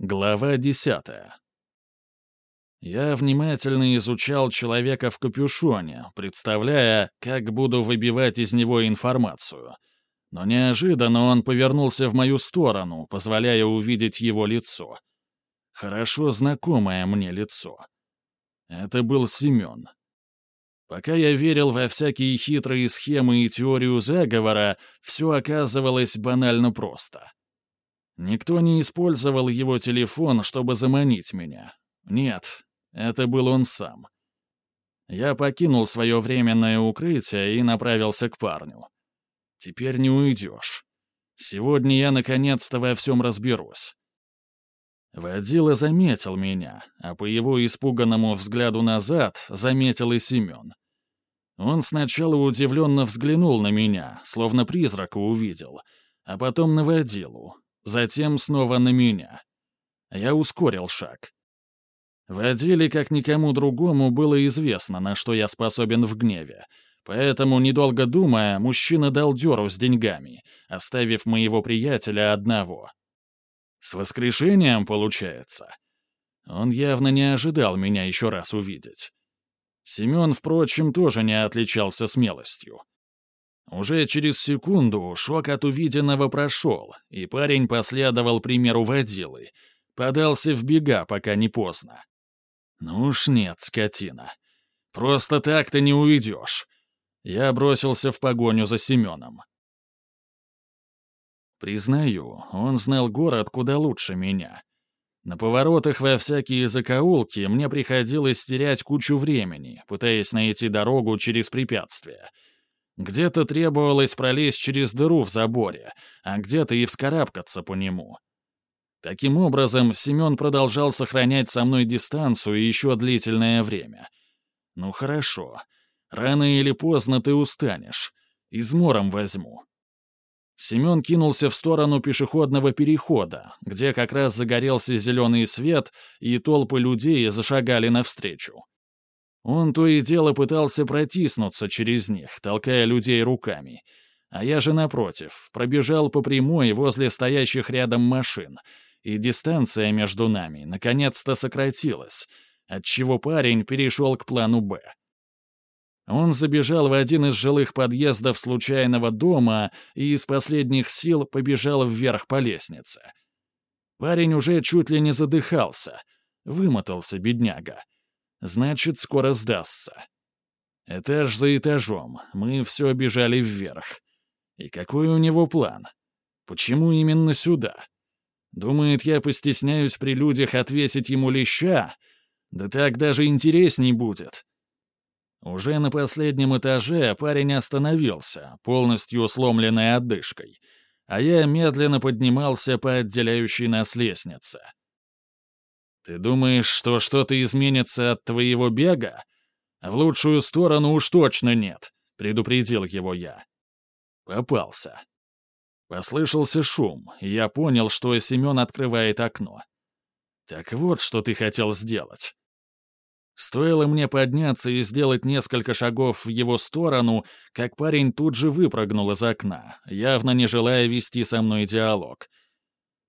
Глава десятая. Я внимательно изучал человека в капюшоне, представляя, как буду выбивать из него информацию. Но неожиданно он повернулся в мою сторону, позволяя увидеть его лицо. Хорошо знакомое мне лицо. Это был Семен. Пока я верил во всякие хитрые схемы и теорию заговора, все оказывалось банально просто — Никто не использовал его телефон, чтобы заманить меня. Нет, это был он сам. Я покинул свое временное укрытие и направился к парню. Теперь не уйдешь. Сегодня я наконец-то во всем разберусь. Водила заметил меня, а по его испуганному взгляду назад заметил и Семен. Он сначала удивленно взглянул на меня, словно призрака увидел, а потом на водилу, затем снова на меня. Я ускорил шаг. В отделе, как никому другому, было известно, на что я способен в гневе, поэтому, недолго думая, мужчина дал дёру с деньгами, оставив моего приятеля одного. С воскрешением, получается. Он явно не ожидал меня еще раз увидеть. Семен, впрочем, тоже не отличался смелостью. Уже через секунду шок от увиденного прошел, и парень последовал примеру водилы. Подался в бега, пока не поздно. Ну уж нет, скотина. Просто так ты не уйдешь. Я бросился в погоню за Семеном. Признаю, он знал город куда лучше меня. На поворотах во всякие закоулки мне приходилось терять кучу времени, пытаясь найти дорогу через препятствия — где-то требовалось пролезть через дыру в заборе, а где-то и вскарабкаться по нему. Таким образом, Семен продолжал сохранять со мной дистанцию еще длительное время. Ну хорошо, рано или поздно ты устанешь. Измором возьму. Семен кинулся в сторону пешеходного перехода, где как раз загорелся зеленый свет, и толпы людей зашагали навстречу. Он то и дело пытался протиснуться через них, толкая людей руками. А я же, напротив, пробежал по прямой возле стоящих рядом машин, и дистанция между нами наконец-то сократилась, отчего парень перешел к плану «Б». Он забежал в один из жилых подъездов случайного дома и из последних сил побежал вверх по лестнице. Парень уже чуть ли не задыхался. Вымотался, бедняга. Значит, скоро сдастся. Этаж за этажом, мы все бежали вверх. И какой у него план? Почему именно сюда? Думает, я постесняюсь при людях отвесить ему леща? Да так даже интересней будет. Уже на последнем этаже парень остановился, полностью сломленной отдышкой, а я медленно поднимался по отделяющей нас лестнице. Ты думаешь, что что-то изменится от твоего бега? В лучшую сторону уж точно нет, предупредил его я. Попался. Послышался шум, и я понял, что Семен открывает окно. Так вот, что ты хотел сделать. Стоило мне подняться и сделать несколько шагов в его сторону, как парень тут же выпрыгнул из окна, явно не желая вести со мной диалог.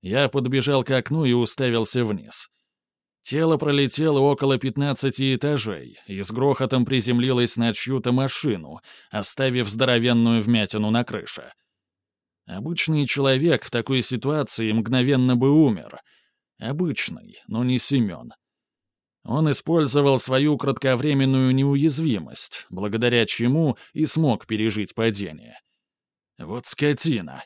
Я подбежал к окну и уставился вниз. Тело пролетело около 15 этажей и с грохотом приземлилось на чью-то машину, оставив здоровенную вмятину на крыше. Обычный человек в такой ситуации мгновенно бы умер. Обычный, но не Семен. Он использовал свою кратковременную неуязвимость, благодаря чему и смог пережить падение. Вот скотина.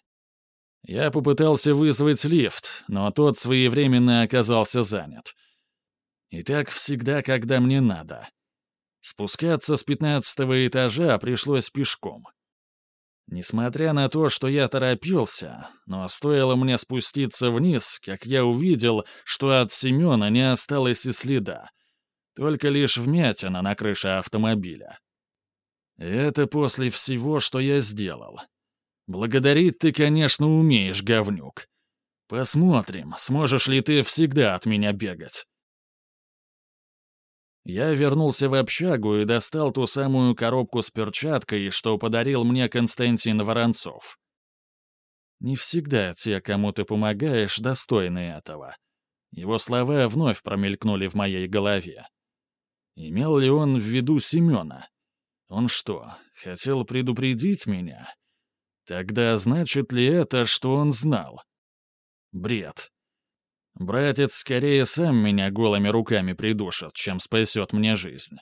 Я попытался вызвать лифт, но тот своевременно оказался занят. И так всегда, когда мне надо. Спускаться с пятнадцатого этажа пришлось пешком. Несмотря на то, что я торопился, но стоило мне спуститься вниз, как я увидел, что от Семена не осталось и следа. Только лишь вмятина на крыше автомобиля. это после всего, что я сделал. Благодарить ты, конечно, умеешь, говнюк. Посмотрим, сможешь ли ты всегда от меня бегать. Я вернулся в общагу и достал ту самую коробку с перчаткой, что подарил мне Константин Воронцов. Не всегда те, кому ты помогаешь, достойны этого. Его слова вновь промелькнули в моей голове. Имел ли он в виду Семена? Он что, хотел предупредить меня? Тогда значит ли это, что он знал? Бред. Братец скорее сам меня голыми руками придушит, чем спасет мне жизнь.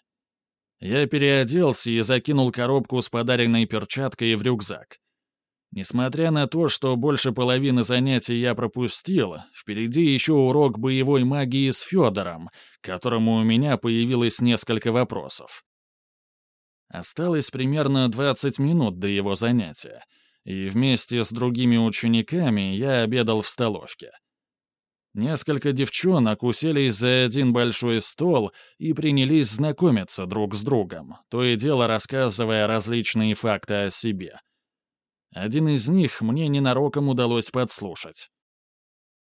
Я переоделся и закинул коробку с подаренной перчаткой в рюкзак. Несмотря на то, что больше половины занятий я пропустил, впереди еще урок боевой магии с Федором, к которому у меня появилось несколько вопросов. Осталось примерно 20 минут до его занятия, и вместе с другими учениками я обедал в столовке. Несколько девчонок уселись за один большой стол и принялись знакомиться друг с другом, то и дело рассказывая различные факты о себе — один из них мне ненароком удалось подслушать.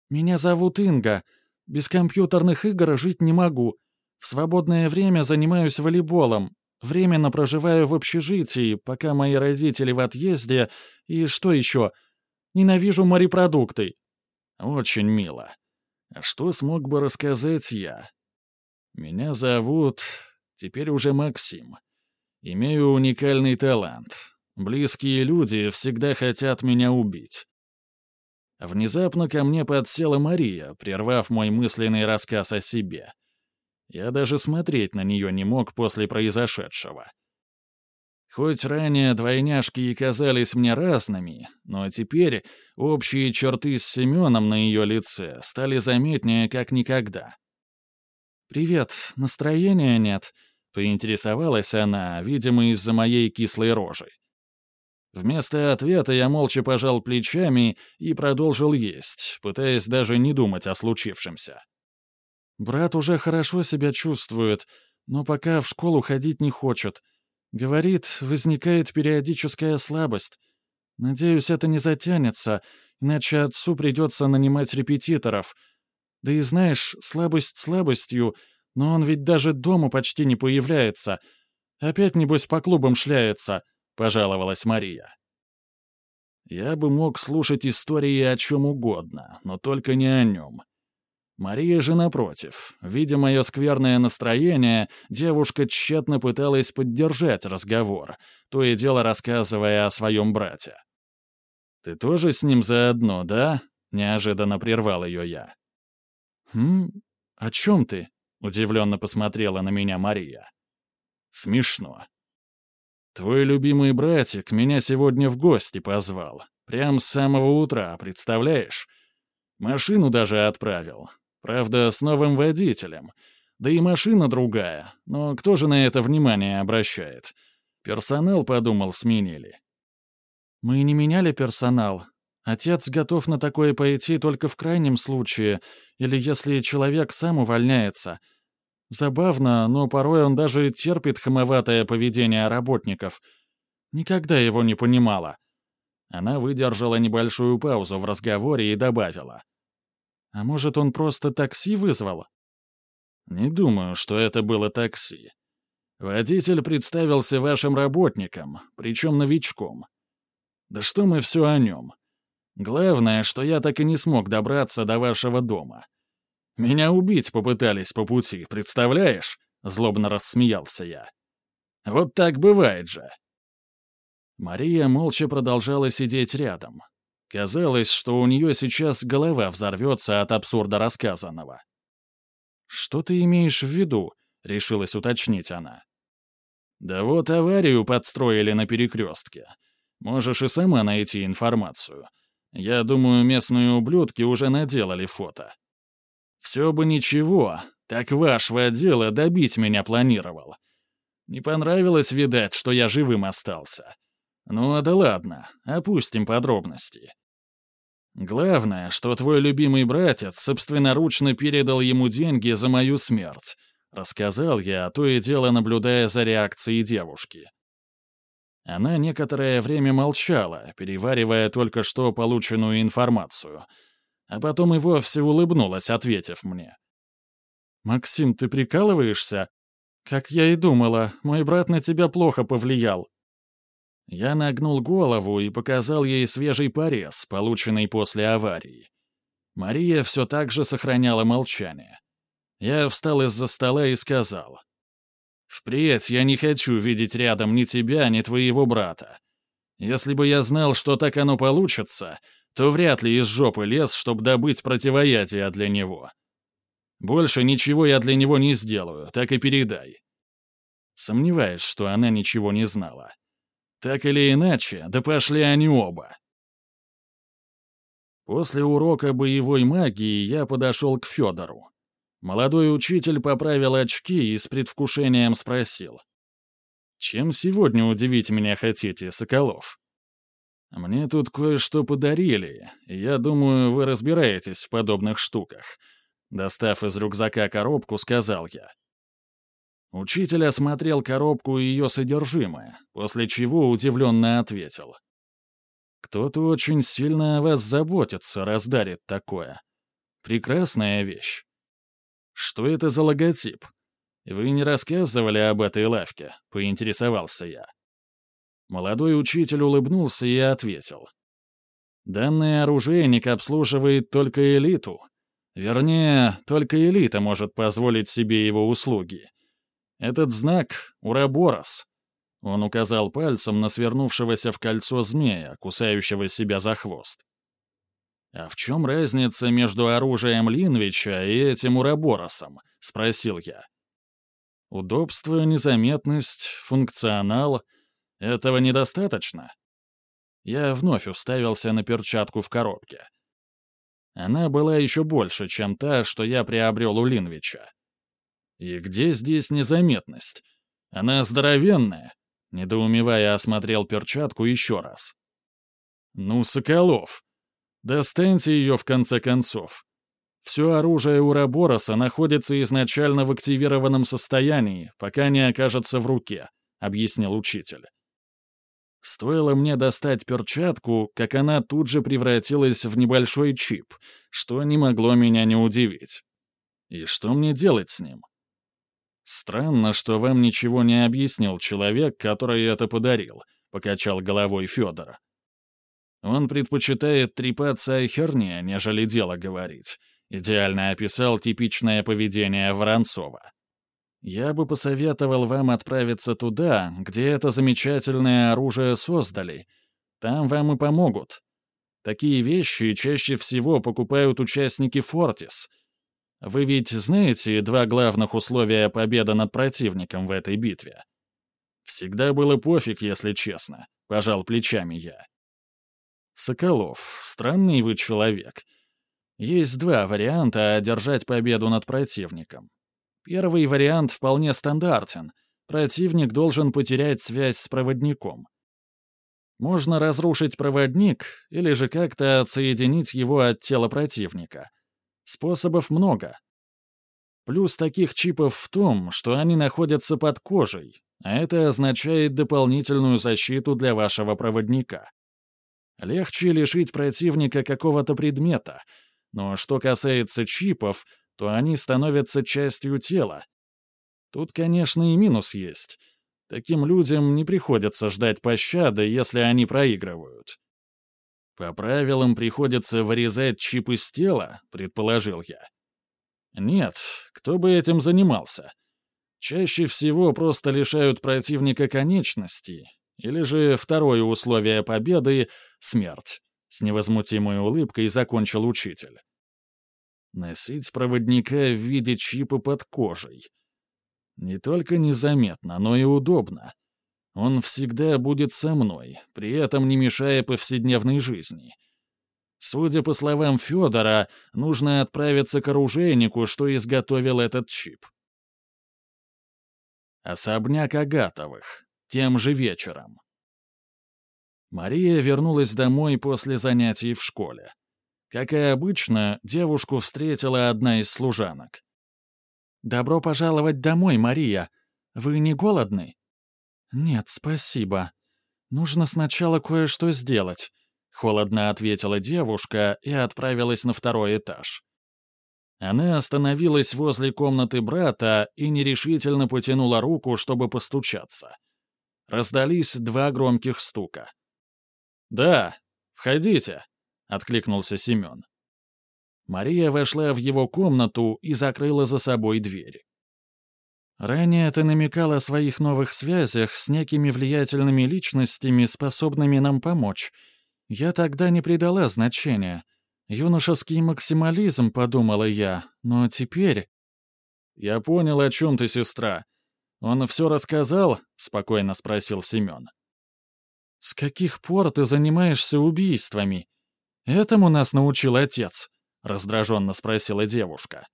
«Меня зовут Инга. Без компьютерных игр жить не могу. В свободное время занимаюсь волейболом. Временно проживаю в общежитии, пока мои родители в отъезде. И что еще? Ненавижу морепродукты». «Очень мило. А что смог бы рассказать я? Меня зовут... Теперь уже Максим. Имею уникальный талант. Близкие люди всегда хотят меня убить. Внезапно ко мне подсела Мария, прервав мой мысленный рассказ о себе. Я даже смотреть на нее не мог после произошедшего. Хоть ранее двойняшки и казались мне разными, но теперь общие черты с Семеном на ее лице стали заметнее как никогда. «Привет, настроения нет», — поинтересовалась она, видимо, из-за моей кислой рожи. Вместо ответа я молча пожал плечами и продолжил есть, пытаясь даже не думать о случившемся. Брат уже хорошо себя чувствует, но пока в школу ходить не хочет. Говорит, возникает периодическая слабость. Надеюсь, это не затянется, иначе отцу придется нанимать репетиторов. Да и знаешь, слабость слабостью, но он ведь даже дома почти не появляется. Опять, небось, по клубам шляется — пожаловалась Мария. Я бы мог слушать истории о чем угодно, но только не о нем. Мария же, напротив, видя мое скверное настроение, девушка тщетно пыталась поддержать разговор, то и дело рассказывая о своем брате. «Ты тоже с ним заодно, да?» — неожиданно прервал ее я. «Хм, о чем ты?» — удивленно посмотрела на меня Мария. «Смешно. Твой любимый братик меня сегодня в гости позвал. Прям с самого утра, представляешь? Машину даже отправил. Правда, с новым водителем. Да и машина другая. Но кто же на это внимание обращает? Персонал, подумал, сменили. Мы не меняли персонал. Отец готов на такое пойти только в крайнем случае, или если человек сам увольняется — Забавно, но порой он даже терпит хамоватое поведение работников. Никогда его не понимала. Она выдержала небольшую паузу в разговоре и добавила. «А может, он просто такси вызвал?» «Не думаю, что это было такси. Водитель представился вашим работником, причем новичком. Да что мы все о нем? Главное, что я так и не смог добраться до вашего дома. Меня убить попытались по пути, представляешь?» — злобно рассмеялся я. «Вот так бывает же». Мария молча продолжала сидеть рядом. Казалось, что у нее сейчас голова взорвется от абсурда рассказанного. «Что ты имеешь в виду?» — решилась уточнить она. «Да вот аварию подстроили на перекрестке. Можешь и сама найти информацию. Я думаю, местные ублюдки уже наделали фото. Все бы ничего, так вашего дела добить меня планировал. Не понравилось, видать, что я живым остался. Ну да ладно, опустим подробности. Главное, что твой любимый братец собственноручно передал ему деньги за мою смерть. Рассказал я, то и дело наблюдая за реакцией девушки. Она некоторое время молчала, переваривая только что полученную информацию — а потом и вовсе улыбнулась, ответив мне. «Максим, ты прикалываешься? Как я и думала, мой брат на тебя плохо повлиял». Я нагнул голову и показал ей свежий порез, полученный после аварии. Мария все так же сохраняла молчание. Я встал из-за стола и сказал. «Впредь я не хочу видеть рядом ни тебя, ни твоего брата. Если бы я знал, что так оно получится, то вряд ли из жопы лез, чтобы добыть противоядие для него. Больше ничего я для него не сделаю, так и передай». Сомневаюсь, что она ничего не знала. Так или иначе, да пошли они оба. После урока боевой магии я подошел к Федору. Молодой учитель поправил очки и с предвкушением спросил. «Чем сегодня удивить меня хотите, Соколов?» «Мне тут кое-что подарили, я думаю, вы разбираетесь в подобных штуках». Достав из рюкзака коробку, сказал я. Учитель осмотрел коробку и ее содержимое, после чего удивленно ответил. «Кто-то очень сильно о вас заботится, раздарит такое. Прекрасная вещь. Что это за логотип? Вы не рассказывали об этой лавке?» — поинтересовался я. Молодой учитель улыбнулся и ответил. «Данный оружейник обслуживает только элиту. Вернее, только элита может позволить себе его услуги. Этот знак — Ураборос. Он указал пальцем на свернувшегося в кольцо змея, кусающего себя за хвост. «А в чем разница между оружием Линвича и этим Ураборосом?» — спросил я. «Удобство, незаметность, функционал — этого недостаточно?» Я вновь уставился на перчатку в коробке. Она была еще больше, чем та, что я приобрел у Линвича. И где здесь незаметность? Она здоровенная. Недоумевая, осмотрел перчатку еще раз. Ну, Соколов, достаньте ее в конце концов. Все оружие у Рабороса находится изначально в активированном состоянии, пока не окажется в руке, объяснил учитель. Стоило мне достать перчатку, как она тут же превратилась в небольшой чип, что не могло меня не удивить. И что мне делать с ним? «Странно, что вам ничего не объяснил человек, который это подарил», — покачал головой Федор. «Он предпочитает трепаться о херне, нежели дело говорить», — идеально описал типичное поведение Воронцова. «Я бы посоветовал вам отправиться туда, где это замечательное оружие создали. Там вам и помогут. Такие вещи чаще всего покупают участники «Фортис», вы ведь знаете два главных условия победы над противником в этой битве? Всегда было пофиг, если честно, пожал плечами я. Соколов, странный вы человек. Есть два варианта одержать победу над противником. Первый вариант вполне стандартен. Противник должен потерять связь с проводником. Можно разрушить проводник или же как-то отсоединить его от тела противника. Способов много. Плюс таких чипов в том, что они находятся под кожей, а это означает дополнительную защиту для вашего проводника. Легче лишить противника какого-то предмета, но что касается чипов, то они становятся частью тела. Тут, конечно, и минус есть. Таким людям не приходится ждать пощады, если они проигрывают. «По правилам приходится вырезать чип из тела», — предположил я. «Нет, кто бы этим занимался? Чаще всего просто лишают противника конечностей, или же второе условие победы — смерть», — с невозмутимой улыбкой закончил учитель. Носить проводника в виде чипа под кожей. Не только незаметно, но и удобно. Он всегда будет со мной, при этом не мешая повседневной жизни. Судя по словам Федора, нужно отправиться к оружейнику, что изготовил этот чип. Особняк Агатовых. Тем же вечером. Мария вернулась домой после занятий в школе. Как и обычно, девушку встретила одна из служанок. «Добро пожаловать домой, Мария. Вы не голодны?» «Нет, спасибо. Нужно сначала кое-что сделать», — холодно ответила девушка и отправилась на второй этаж. Она остановилась возле комнаты брата и нерешительно потянула руку, чтобы постучаться. Раздались два громких стука. «Да, входите», — откликнулся Семен. Мария вошла в его комнату и закрыла за собой дверь. Ранее ты намекал о своих новых связях с некими влиятельными личностями, способными нам помочь. Я тогда не придала значения. Юношеский максимализм, подумала я, но теперь... Я понял, о чем ты, сестра. Он все рассказал? Спокойно спросил Семен. С каких пор ты занимаешься убийствами? Этому нас научил отец, раздраженно спросила девушка.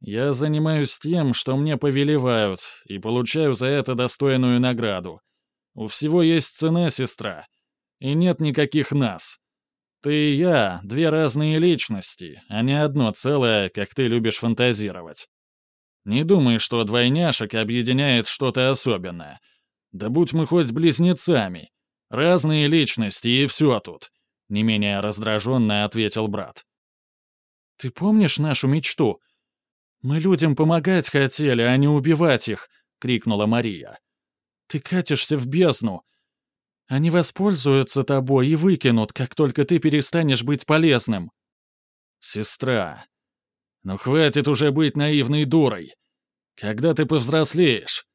Я занимаюсь тем, что мне повелевают, и получаю за это достойную награду. У всего есть цена, сестра. И нет никаких нас. Ты и я — две разные личности, а не одно целое, как ты любишь фантазировать. Не думай, что двойняшек объединяет что-то особенное. Да будь мы хоть близнецами. Разные личности, и все тут. Не менее раздраженно ответил брат. «Ты помнишь нашу мечту?» «Мы людям помогать хотели, а не убивать их!» — крикнула Мария. «Ты катишься в бездну. Они воспользуются тобой и выкинут, как только ты перестанешь быть полезным». «Сестра, ну хватит уже быть наивной дурой. Когда ты повзрослеешь?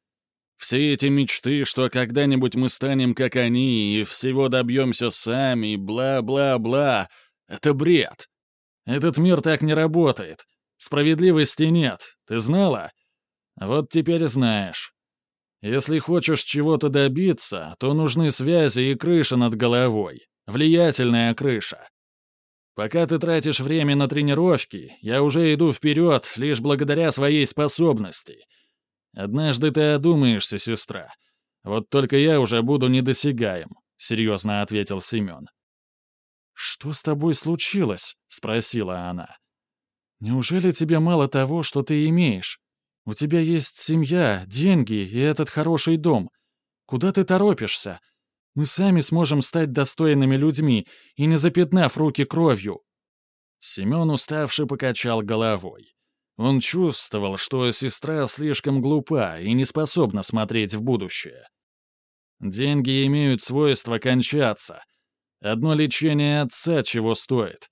Все эти мечты, что когда-нибудь мы станем как они и всего добьемся сами, бла-бла-бла, это бред. Этот мир так не работает. Справедливости нет, ты знала? Вот теперь знаешь. Если хочешь чего-то добиться, то нужны связи и крыша над головой. Влиятельная крыша. Пока ты тратишь время на тренировки, я уже иду вперед лишь благодаря своей способности. Однажды ты одумаешься, сестра. Вот только я уже буду недосягаем», — серьезно ответил Семен. «Что с тобой случилось?» — спросила она. Неужели тебе мало того, что ты имеешь? У тебя есть семья, деньги и этот хороший дом. Куда ты торопишься? Мы сами сможем стать достойными людьми и не запятнав руки кровью». Семен уставший покачал головой. Он чувствовал, что сестра слишком глупа и не способна смотреть в будущее. Деньги имеют свойство кончаться. Одно лечение отца чего стоит.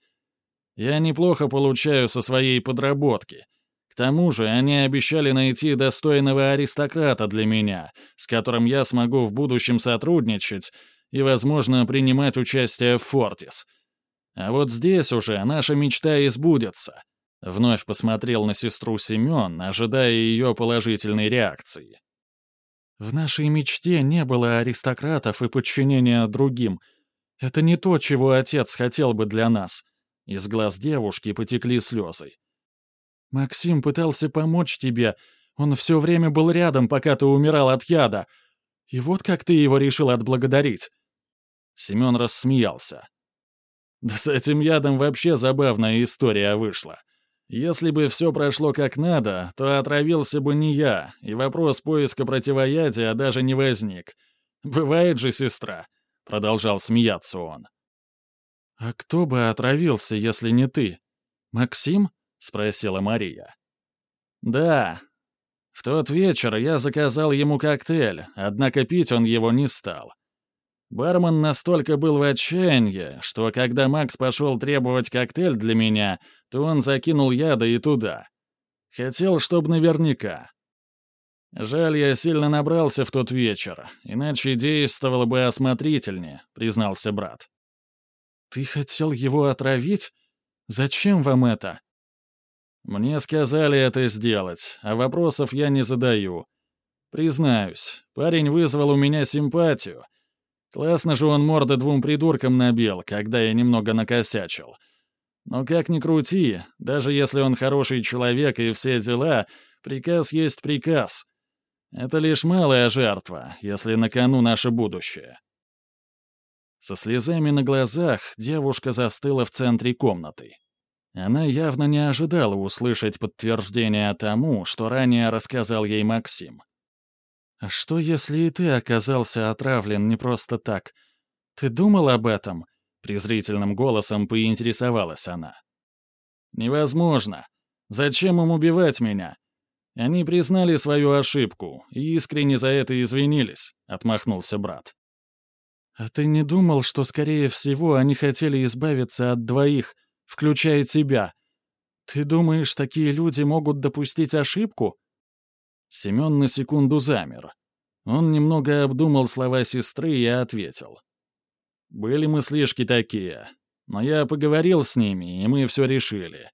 Я неплохо получаю со своей подработки. К тому же они обещали найти достойного аристократа для меня, с которым я смогу в будущем сотрудничать и, возможно, принимать участие в Фортис. А вот здесь уже наша мечта избудется. Вновь посмотрел на сестру Семен, ожидая ее положительной реакции. В нашей мечте не было аристократов и подчинения другим. Это не то, чего отец хотел бы для нас. Из глаз девушки потекли слезы. «Максим пытался помочь тебе. Он все время был рядом, пока ты умирал от яда. И вот как ты его решил отблагодарить». Семен рассмеялся. «Да с этим ядом вообще забавная история вышла. Если бы все прошло как надо, то отравился бы не я, и вопрос поиска противоядия даже не возник. Бывает же, сестра», — продолжал смеяться он. «А кто бы отравился, если не ты? Максим?» — спросила Мария. «Да. В тот вечер я заказал ему коктейль, однако пить он его не стал. Бармен настолько был в отчаянии, что когда Макс пошел требовать коктейль для меня, то он закинул яда и туда. Хотел, чтобы наверняка. Жаль, я сильно набрался в тот вечер, иначе действовало бы осмотрительнее», — признался брат. «Ты хотел его отравить? Зачем вам это?» «Мне сказали это сделать, а вопросов я не задаю. Признаюсь, парень вызвал у меня симпатию. Классно же он морды двум придуркам набил, когда я немного накосячил. Но как ни крути, даже если он хороший человек и все дела, приказ есть приказ. Это лишь малая жертва, если на кону наше будущее». Со слезами на глазах девушка застыла в центре комнаты. Она явно не ожидала услышать подтверждение тому, что ранее рассказал ей Максим. «А что, если и ты оказался отравлен не просто так? Ты думал об этом?» — презрительным голосом поинтересовалась она. «Невозможно. Зачем им убивать меня? Они признали свою ошибку и искренне за это извинились», — отмахнулся брат. «А ты не думал, что, скорее всего, они хотели избавиться от двоих, включая тебя?» «Ты думаешь, такие люди могут допустить ошибку?» Семен на секунду замер. Он немного обдумал слова сестры и ответил. «Были мыслишки такие, но я поговорил с ними, и мы все решили.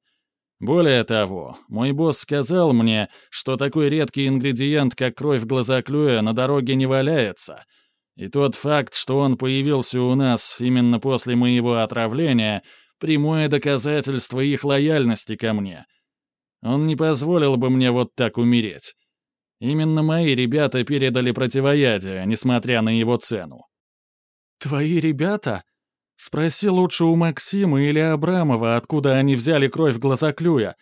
Более того, мой босс сказал мне, что такой редкий ингредиент, как кровь глазоклюя, на дороге не валяется. И тот факт, что он появился у нас именно после моего отравления, прямое доказательство их лояльности ко мне. Он не позволил бы мне вот так умереть. Именно мои ребята передали противоядие, несмотря на его цену. «Твои ребята?» Спроси лучше у Максима или Абрамова, откуда они взяли кровь глазоклюя.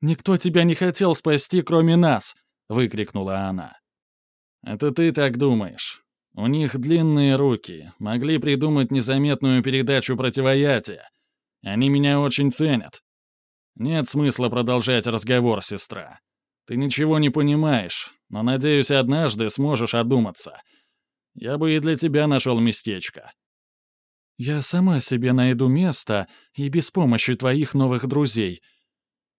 Никто тебя не хотел спасти, кроме нас!» — выкрикнула она. «Это ты так думаешь. У них длинные руки, могли придумать незаметную передачу противоядия. Они меня очень ценят. Нет смысла продолжать разговор, сестра. Ты ничего не понимаешь, но, надеюсь, однажды сможешь одуматься. Я бы и для тебя нашел местечко». Я сама себе найду место и без помощи твоих новых друзей.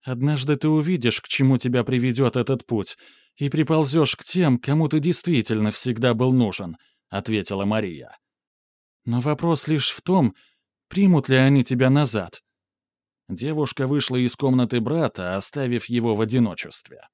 Однажды ты увидишь, к чему тебя приведет этот путь, и приползешь к тем, кому ты действительно всегда был нужен», — ответила Мария. «Но вопрос лишь в том, примут ли они тебя назад». Девушка вышла из комнаты брата, оставив его в одиночестве.